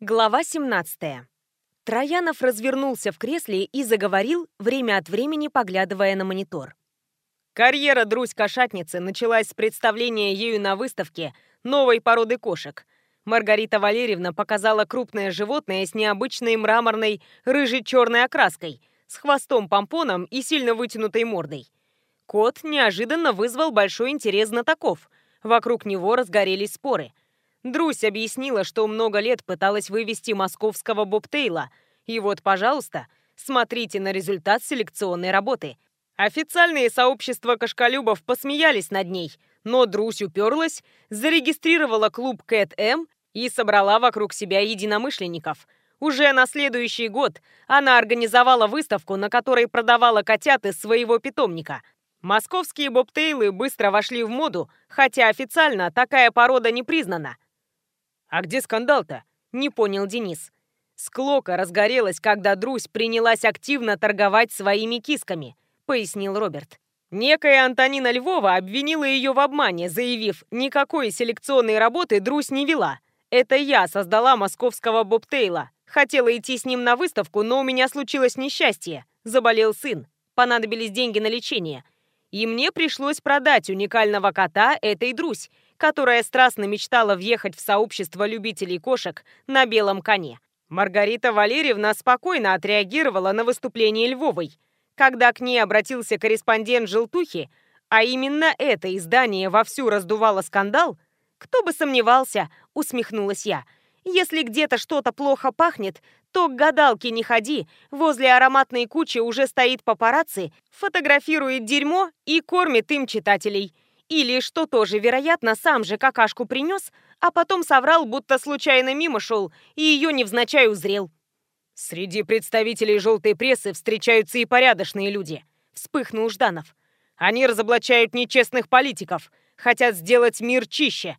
Глава 17. Троянов развернулся в кресле и заговорил, время от времени поглядывая на монитор. Карьера Друзь-кошатницы началась с представления ею на выставке новой породы кошек. Маргарита Валерьевна показала крупное животное с необычной мраморной рыжей-черной окраской, с хвостом-помпоном и сильно вытянутой мордой. Кот неожиданно вызвал большой интерес знатоков. Вокруг него разгорелись споры – Друсь объяснила, что много лет пыталась вывести московского бобтейла. И вот, пожалуйста, смотрите на результат селекционной работы. Официальные сообщества кошколюбов посмеялись над ней, но Друсь уперлась, зарегистрировала клуб Кэт М и собрала вокруг себя единомышленников. Уже на следующий год она организовала выставку, на которой продавала котят из своего питомника. Московские бобтейлы быстро вошли в моду, хотя официально такая порода не признана – «А где скандал-то?» — не понял Денис. «Склока разгорелась, когда Друсь принялась активно торговать своими кисками», — пояснил Роберт. Некая Антонина Львова обвинила ее в обмане, заявив, никакой селекционной работы Друсь не вела. Это я создала московского бобтейла. Хотела идти с ним на выставку, но у меня случилось несчастье. Заболел сын. Понадобились деньги на лечение. И мне пришлось продать уникального кота этой Друсь, которая страстно мечтала въехать в сообщество любителей кошек на белом коне. Маргарита Валерьевна спокойно отреагировала на выступление Львовой. Когда к ней обратился корреспондент «Желтухи», а именно это издание вовсю раздувало скандал, кто бы сомневался, усмехнулась я. Если где-то что-то плохо пахнет, то к гадалке не ходи, возле ароматной кучи уже стоит папарацци, фотографирует дерьмо и кормит им читателей – или, что тоже вероятно, сам же какашку принес, а потом соврал, будто случайно мимо шел и ее невзначай узрел. «Среди представителей желтой прессы встречаются и порядочные люди», — вспыхнул Жданов. «Они разоблачают нечестных политиков, хотят сделать мир чище».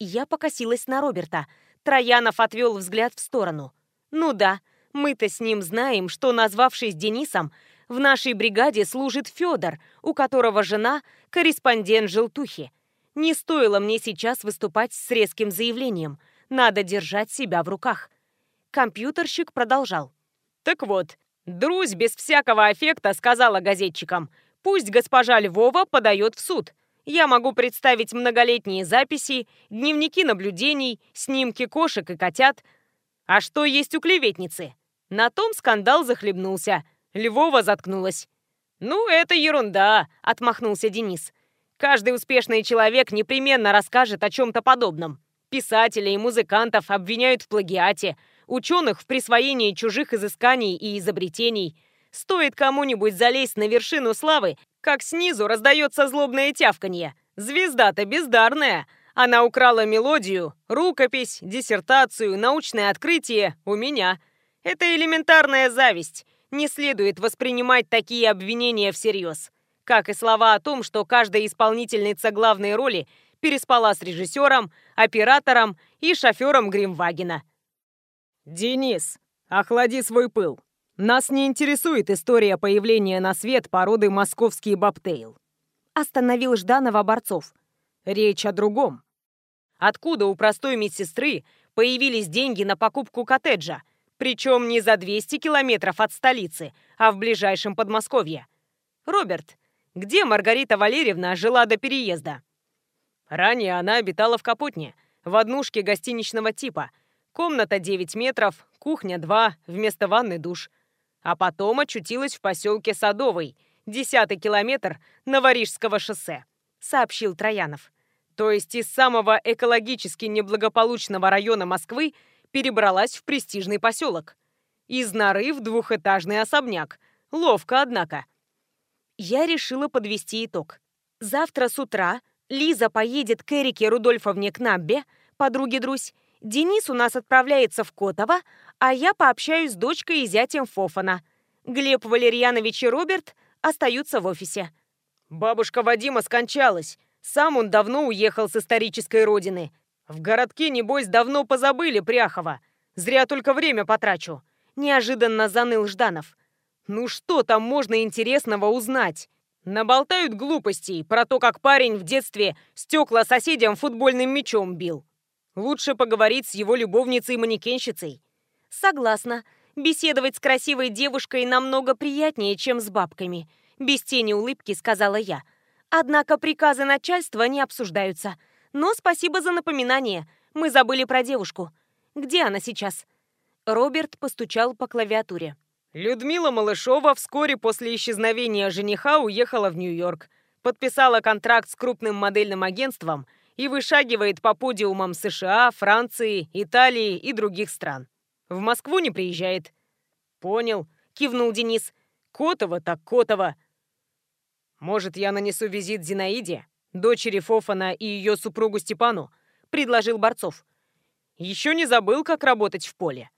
Я покосилась на Роберта. Троянов отвел взгляд в сторону. «Ну да, мы-то с ним знаем, что, назвавшись Денисом, в нашей бригаде служит Федор, у которого жена – корреспондент «Желтухи». Не стоило мне сейчас выступать с резким заявлением. Надо держать себя в руках. Компьютерщик продолжал. «Так вот, Друзь без всякого аффекта сказала газетчикам, пусть госпожа Львова подает в суд. Я могу представить многолетние записи, дневники наблюдений, снимки кошек и котят. А что есть у клеветницы? На том скандал захлебнулся. Львова заткнулась. «Ну, это ерунда», — отмахнулся Денис. «Каждый успешный человек непременно расскажет о чем-то подобном. Писателей и музыкантов обвиняют в плагиате, ученых в присвоении чужих изысканий и изобретений. Стоит кому-нибудь залезть на вершину славы, как снизу раздается злобное тявканье. Звезда-то бездарная. Она украла мелодию, рукопись, диссертацию, научное открытие у меня. Это элементарная зависть не следует воспринимать такие обвинения всерьез. Как и слова о том, что каждая исполнительница главной роли переспала с режиссером, оператором и шофером Гримвагена. «Денис, охлади свой пыл. Нас не интересует история появления на свет породы московский бобтейл». Остановил Жданова Борцов. «Речь о другом. Откуда у простой медсестры появились деньги на покупку коттеджа – причем не за 200 километров от столицы, а в ближайшем Подмосковье. Роберт, где Маргарита Валерьевна жила до переезда? Ранее она обитала в Капотне, в однушке гостиничного типа. Комната 9 метров, кухня 2, вместо ванны душ. А потом очутилась в поселке Садовый, 10 километр Новорижского шоссе, сообщил Троянов. То есть из самого экологически неблагополучного района Москвы перебралась в престижный поселок. Из норы в двухэтажный особняк. Ловко, однако. Я решила подвести итог. Завтра с утра Лиза поедет к Эрике Рудольфовне Кнаббе, подруге Друсь. Денис у нас отправляется в Котово, а я пообщаюсь с дочкой и зятем Фофана. Глеб Валерьянович и Роберт остаются в офисе. Бабушка Вадима скончалась. Сам он давно уехал с исторической родины. В городке, небось, давно позабыли Пряхова. Зря только время потрачу. Неожиданно заныл Жданов. Ну что там можно интересного узнать? Наболтают глупостей про то, как парень в детстве стекла соседям футбольным мячом бил. Лучше поговорить с его любовницей-манекенщицей. Согласна. Беседовать с красивой девушкой намного приятнее, чем с бабками. Без тени улыбки сказала я. Однако приказы начальства не обсуждаются. Но спасибо за напоминание. Мы забыли про девушку. Где она сейчас? Роберт постучал по клавиатуре. Людмила Малышова вскоре после исчезновения жениха уехала в Нью-Йорк, подписала контракт с крупным модельным агентством и вышагивает по подиумам США, Франции, Италии и других стран. В Москву не приезжает. Понял, кивнул Денис. Котова так Котова. Может, я нанесу визит Зинаиде, дочери Фофана и ее супругу Степану, предложил Борцов. Еще не забыл, как работать в поле.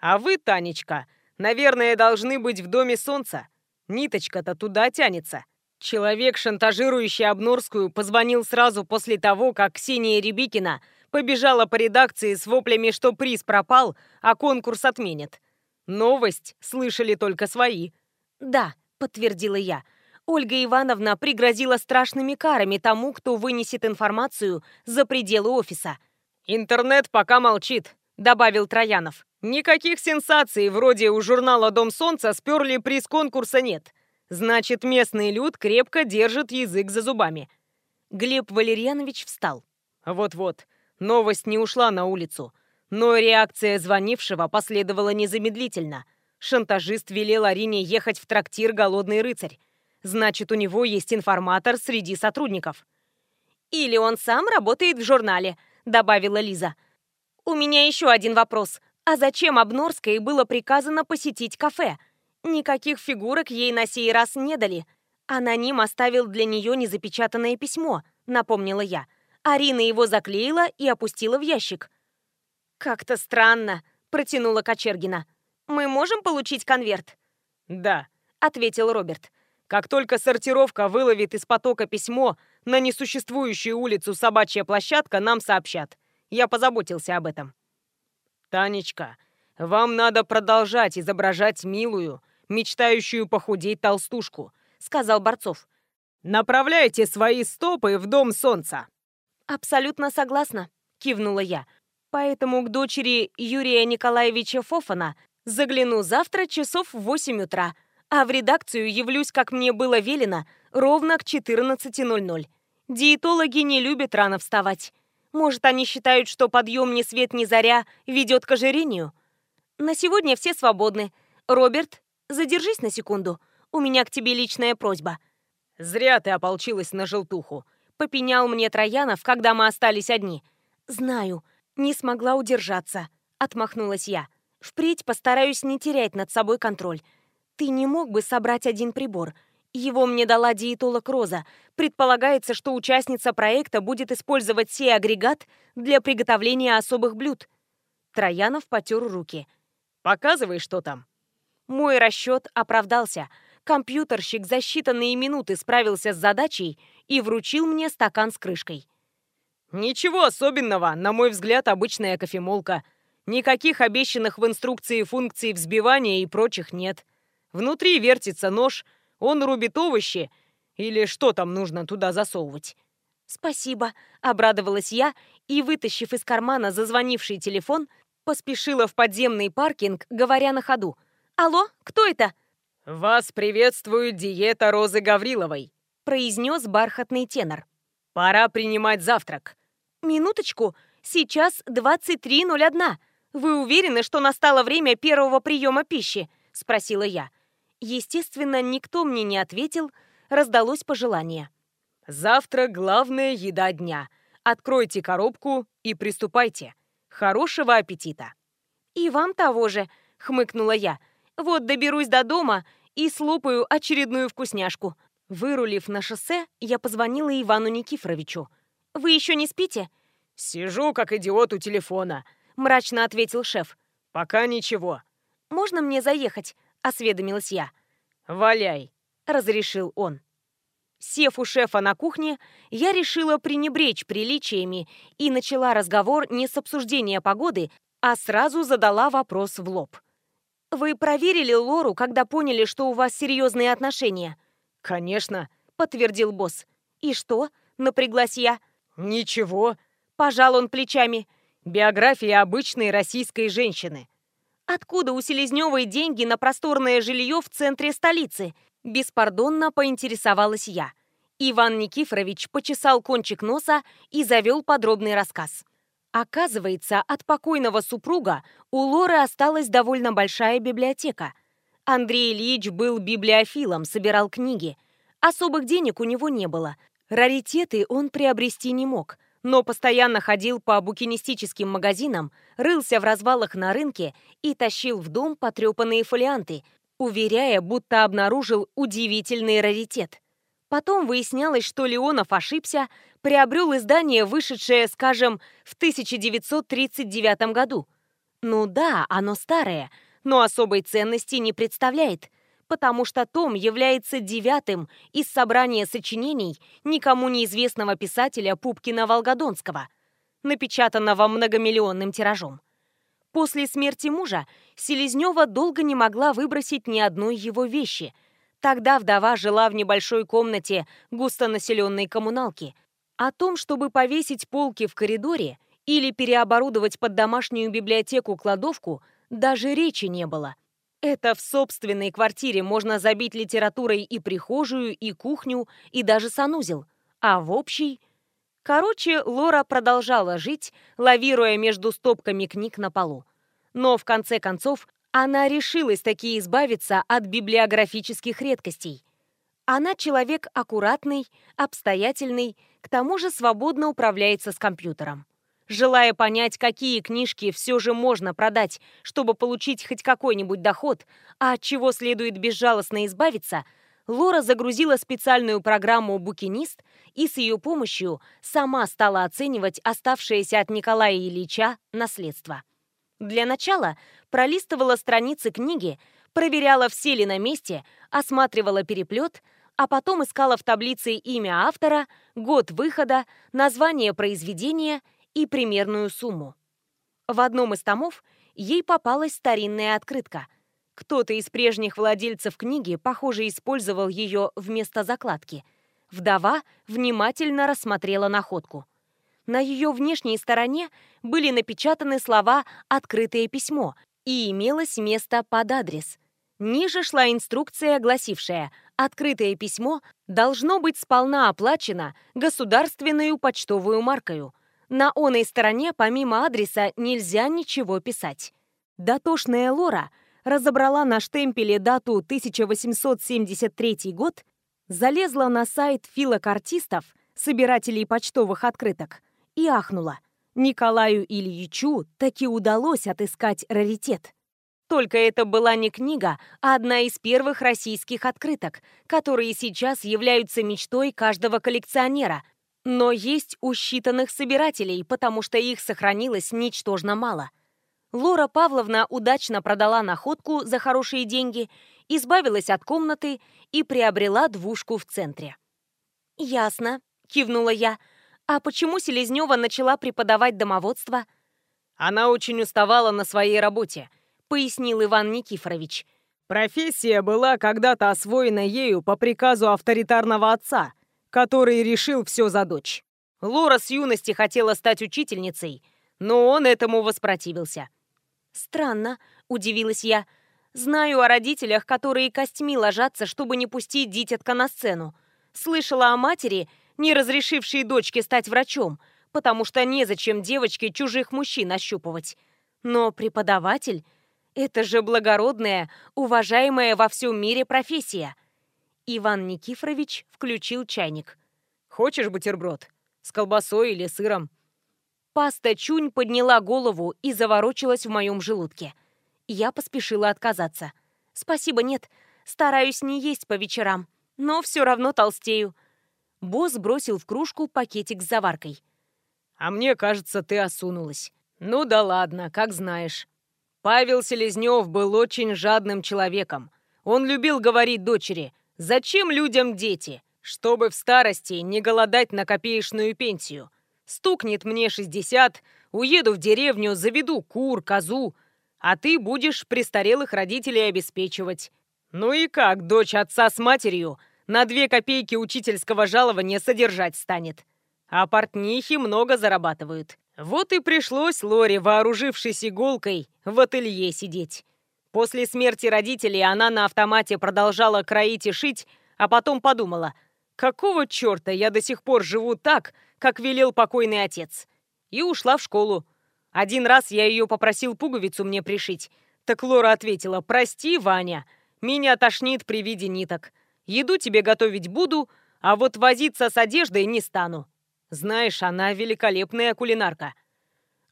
А вы, Танечка, Наверное, должны быть в Доме Солнца. Ниточка-то туда тянется. Человек, шантажирующий Обнорскую, позвонил сразу после того, как Ксения Рябикина побежала по редакции с воплями, что приз пропал, а конкурс отменят. Новость слышали только свои. «Да», — подтвердила я. Ольга Ивановна пригрозила страшными карами тому, кто вынесет информацию за пределы офиса. «Интернет пока молчит», — добавил Троянов. Никаких сенсаций, вроде у журнала «Дом солнца» сперли приз конкурса нет. Значит, местный люд крепко держит язык за зубами. Глеб Валерьянович встал. Вот-вот, новость не ушла на улицу. Но реакция звонившего последовала незамедлительно. Шантажист велел Арине ехать в трактир «Голодный рыцарь». Значит, у него есть информатор среди сотрудников. «Или он сам работает в журнале», — добавила Лиза. «У меня еще один вопрос. А зачем Обнорской было приказано посетить кафе? Никаких фигурок ей на сей раз не дали. Аноним оставил для нее незапечатанное письмо, напомнила я. Арина его заклеила и опустила в ящик. «Как-то странно», — протянула Кочергина. «Мы можем получить конверт?» «Да», — ответил Роберт. «Как только сортировка выловит из потока письмо на несуществующую улицу собачья площадка, нам сообщат. Я позаботился об этом». «Танечка, вам надо продолжать изображать милую, мечтающую похудеть толстушку», — сказал Борцов. «Направляйте свои стопы в Дом Солнца». «Абсолютно согласна», — кивнула я. «Поэтому к дочери Юрия Николаевича Фофана загляну завтра часов в 8 утра, а в редакцию явлюсь, как мне было велено, ровно к 14.00. Диетологи не любят рано вставать. Может, они считают, что подъем ни свет ни заря ведет к ожирению? На сегодня все свободны. Роберт, задержись на секунду. У меня к тебе личная просьба. Зря ты ополчилась на желтуху. Попенял мне Троянов, когда мы остались одни. Знаю, не смогла удержаться. Отмахнулась я. Впредь постараюсь не терять над собой контроль. Ты не мог бы собрать один прибор — его мне дала диетолог Роза. Предполагается, что участница проекта будет использовать сей агрегат для приготовления особых блюд. Троянов потер руки. «Показывай, что там». Мой расчет оправдался. Компьютерщик за считанные минуты справился с задачей и вручил мне стакан с крышкой. «Ничего особенного, на мой взгляд, обычная кофемолка. Никаких обещанных в инструкции функций взбивания и прочих нет. Внутри вертится нож — он рубит овощи или что там нужно туда засовывать. «Спасибо», — обрадовалась я и, вытащив из кармана зазвонивший телефон, поспешила в подземный паркинг, говоря на ходу. «Алло, кто это?» «Вас приветствует диета Розы Гавриловой», — произнес бархатный тенор. «Пора принимать завтрак». «Минуточку, сейчас 23.01. Вы уверены, что настало время первого приема пищи?» — спросила я. Естественно, никто мне не ответил, раздалось пожелание. «Завтра главная еда дня. Откройте коробку и приступайте. Хорошего аппетита!» «И вам того же», — хмыкнула я. «Вот доберусь до дома и слопаю очередную вкусняшку». Вырулив на шоссе, я позвонила Ивану Никифоровичу. «Вы еще не спите?» «Сижу, как идиот у телефона», — мрачно ответил шеф. «Пока ничего». «Можно мне заехать?» — осведомилась я. «Валяй!» — разрешил он. Сев у шефа на кухне, я решила пренебречь приличиями и начала разговор не с обсуждения погоды, а сразу задала вопрос в лоб. «Вы проверили Лору, когда поняли, что у вас серьезные отношения?» «Конечно», — подтвердил босс. «И что?» — напряглась я. «Ничего». Пожал он плечами. Биография обычной российской женщины. Откуда у Селезневой деньги на просторное жилье в центре столицы? Беспардонно поинтересовалась я. Иван Никифорович почесал кончик носа и завел подробный рассказ. Оказывается, от покойного супруга у Лоры осталась довольно большая библиотека. Андрей Ильич был библиофилом, собирал книги. Особых денег у него не было. Раритеты он приобрести не мог, но постоянно ходил по букинистическим магазинам, рылся в развалах на рынке и тащил в дом потрепанные фолианты, уверяя, будто обнаружил удивительный раритет. Потом выяснялось, что Леонов ошибся, приобрел издание, вышедшее, скажем, в 1939 году. Ну да, оно старое, но особой ценности не представляет, потому что том является девятым из собрания сочинений никому неизвестного писателя Пупкина-Волгодонского, напечатанного многомиллионным тиражом. После смерти мужа Селезнева долго не могла выбросить ни одной его вещи – Тогда вдова жила в небольшой комнате густонаселенной коммуналки. О том, чтобы повесить полки в коридоре или переоборудовать под домашнюю библиотеку-кладовку, даже речи не было. Это в собственной квартире можно забить литературой и прихожую, и кухню, и даже санузел. А в общей... Короче, Лора продолжала жить, лавируя между стопками книг на полу. Но в конце концов она решилась таки избавиться от библиографических редкостей. Она человек аккуратный, обстоятельный, к тому же свободно управляется с компьютером. Желая понять, какие книжки все же можно продать, чтобы получить хоть какой-нибудь доход, а от чего следует безжалостно избавиться, Лора загрузила специальную программу «Букинист» и с ее помощью сама стала оценивать оставшееся от Николая Ильича наследство. Для начала пролистывала страницы книги, проверяла, все ли на месте, осматривала переплет, а потом искала в таблице имя автора, год выхода, название произведения и примерную сумму. В одном из томов ей попалась старинная открытка. Кто-то из прежних владельцев книги, похоже, использовал ее вместо закладки. Вдова внимательно рассмотрела находку. На ее внешней стороне были напечатаны слова «открытое письмо» и имелось место под адрес. Ниже шла инструкция, гласившая «Открытое письмо должно быть сполна оплачено государственную почтовую маркою. На оной стороне помимо адреса нельзя ничего писать». Дотошная Лора разобрала на штемпеле дату 1873 год, залезла на сайт филокартистов, собирателей почтовых открыток, и ахнула. Николаю Ильичу таки удалось отыскать раритет. Только это была не книга, а одна из первых российских открыток, которые сейчас являются мечтой каждого коллекционера. Но есть у считанных собирателей, потому что их сохранилось ничтожно мало. Лора Павловна удачно продала находку за хорошие деньги, избавилась от комнаты и приобрела двушку в центре. «Ясно», — кивнула я, — а почему Селезнева начала преподавать домоводство? Она очень уставала на своей работе, пояснил Иван Никифорович. Профессия была когда-то освоена ею по приказу авторитарного отца, который решил все за дочь. Лора с юности хотела стать учительницей, но он этому воспротивился. «Странно», — удивилась я. «Знаю о родителях, которые костьми ложатся, чтобы не пустить дитятка на сцену. Слышала о матери, не разрешившие дочке стать врачом, потому что незачем девочке чужих мужчин ощупывать. Но преподаватель — это же благородная, уважаемая во всем мире профессия. Иван Никифорович включил чайник. «Хочешь бутерброд? С колбасой или сыром?» Паста Чунь подняла голову и заворочилась в моем желудке. Я поспешила отказаться. «Спасибо, нет. Стараюсь не есть по вечерам, но все равно толстею. Босс бросил в кружку пакетик с заваркой. «А мне кажется, ты осунулась. Ну да ладно, как знаешь. Павел Селезнев был очень жадным человеком. Он любил говорить дочери, зачем людям дети, чтобы в старости не голодать на копеечную пенсию. Стукнет мне 60, уеду в деревню, заведу кур, козу, а ты будешь престарелых родителей обеспечивать. Ну и как дочь отца с матерью – на две копейки учительского жалования содержать станет. А портнихи много зарабатывают. Вот и пришлось Лоре, вооружившись иголкой, в ателье сидеть. После смерти родителей она на автомате продолжала кроить и шить, а потом подумала, какого черта я до сих пор живу так, как велел покойный отец. И ушла в школу. Один раз я ее попросил пуговицу мне пришить. Так Лора ответила, прости, Ваня, меня тошнит при виде ниток. Еду тебе готовить буду, а вот возиться с одеждой не стану. Знаешь, она великолепная кулинарка.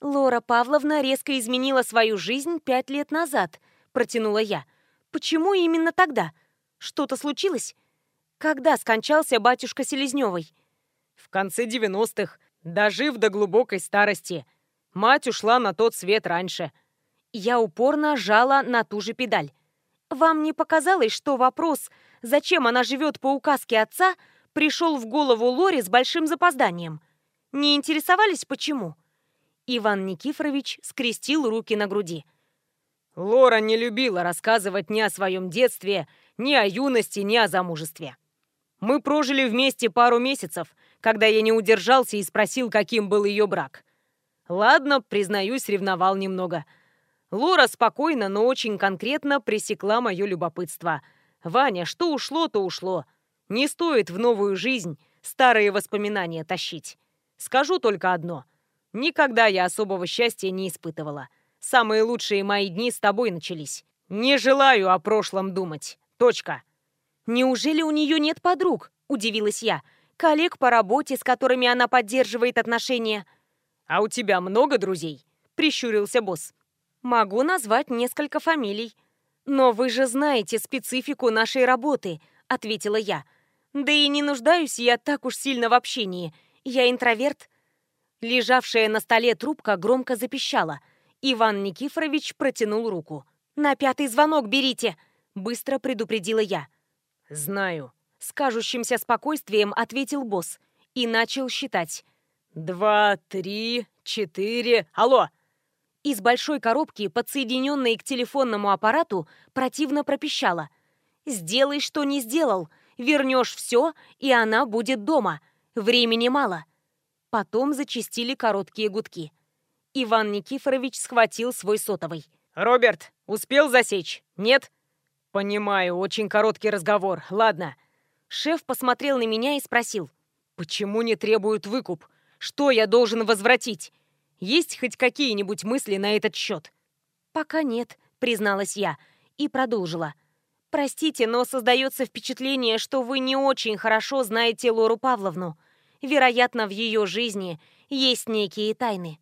Лора Павловна резко изменила свою жизнь пять лет назад, протянула я. Почему именно тогда? Что-то случилось? Когда скончался батюшка Селезневой? В конце 90-х, дожив до глубокой старости. Мать ушла на тот свет раньше. Я упорно жала на ту же педаль. Вам не показалось, что вопрос, зачем она живет по указке отца, пришел в голову Лори с большим запозданием? Не интересовались, почему? Иван Никифорович скрестил руки на груди. Лора не любила рассказывать ни о своем детстве, ни о юности, ни о замужестве. Мы прожили вместе пару месяцев, когда я не удержался и спросил, каким был ее брак. Ладно, признаюсь, ревновал немного – Лора спокойно, но очень конкретно пресекла мое любопытство. «Ваня, что ушло, то ушло. Не стоит в новую жизнь старые воспоминания тащить. Скажу только одно. Никогда я особого счастья не испытывала. Самые лучшие мои дни с тобой начались. Не желаю о прошлом думать. Точка». «Неужели у нее нет подруг?» – удивилась я. «Коллег по работе, с которыми она поддерживает отношения». «А у тебя много друзей?» – прищурился босс. Могу назвать несколько фамилий. Но вы же знаете специфику нашей работы, ответила я. Да и не нуждаюсь я так уж сильно в общении. Я интроверт. Лежавшая на столе трубка громко запищала. Иван Никифорович протянул руку. «На пятый звонок берите!» – быстро предупредила я. «Знаю», – с кажущимся спокойствием ответил босс и начал считать. «Два, три, четыре... Алло!» Из большой коробки, подсоединенной к телефонному аппарату, противно пропищала. «Сделай, что не сделал. Вернешь все, и она будет дома. Времени мало». Потом зачистили короткие гудки. Иван Никифорович схватил свой сотовый. «Роберт, успел засечь? Нет?» «Понимаю, очень короткий разговор. Ладно». Шеф посмотрел на меня и спросил. «Почему не требуют выкуп? Что я должен возвратить? Есть хоть какие-нибудь мысли на этот счет?» «Пока нет», — призналась я и продолжила. «Простите, но создается впечатление, что вы не очень хорошо знаете Лору Павловну. Вероятно, в ее жизни есть некие тайны».